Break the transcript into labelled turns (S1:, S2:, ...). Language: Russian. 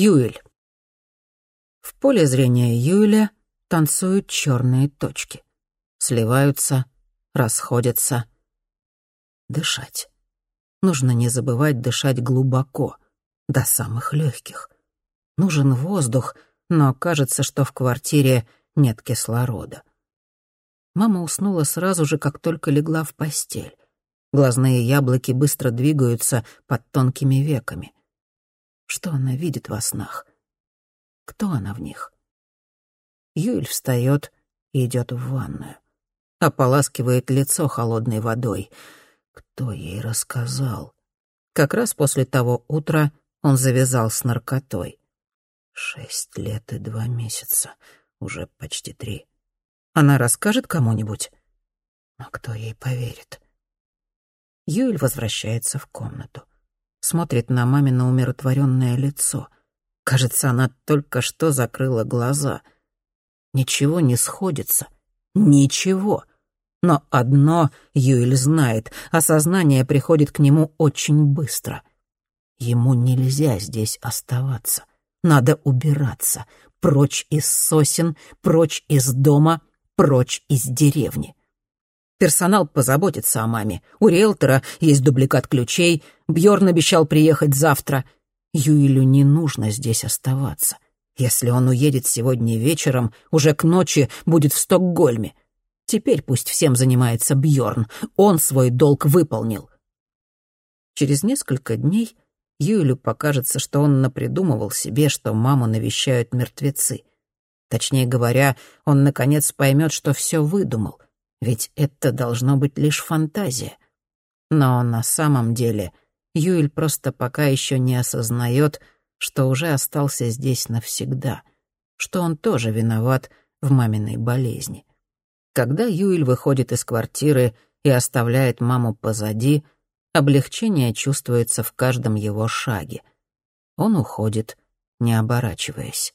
S1: Юэль. В поле зрения Юэля танцуют черные точки. Сливаются, расходятся. Дышать. Нужно не забывать дышать глубоко, до самых легких. Нужен воздух, но кажется, что в квартире нет кислорода. Мама уснула сразу же, как только легла в постель. Глазные яблоки быстро двигаются под тонкими веками. Что она видит во снах? Кто она в них? Юль встает и идет в ванную. Ополаскивает лицо холодной водой. Кто ей рассказал? Как раз после того утра он завязал с наркотой. Шесть лет и два месяца. Уже почти три. Она расскажет кому-нибудь? Но кто ей поверит? Юль возвращается в комнату. Смотрит на мамино умиротворенное лицо. Кажется, она только что закрыла глаза. Ничего не сходится. Ничего. Но одно Юэль знает, осознание приходит к нему очень быстро. Ему нельзя здесь оставаться. Надо убираться. Прочь из сосен, прочь из дома, прочь из деревни. Персонал позаботится о маме. У риэлтора есть дубликат ключей. Бьорн обещал приехать завтра. Юилю не нужно здесь оставаться. Если он уедет сегодня вечером, уже к ночи будет в Стокгольме. Теперь пусть всем занимается Бьорн. Он свой долг выполнил. Через несколько дней Юэлю покажется, что он напридумывал себе, что маму навещают мертвецы. Точнее говоря, он наконец поймет, что все выдумал, ведь это должно быть лишь фантазия. Но на самом деле Юэль просто пока еще не осознает, что уже остался здесь навсегда, что он тоже виноват в маминой болезни. Когда Юэль выходит из квартиры и оставляет маму позади — Облегчение чувствуется в каждом его шаге. Он уходит, не оборачиваясь.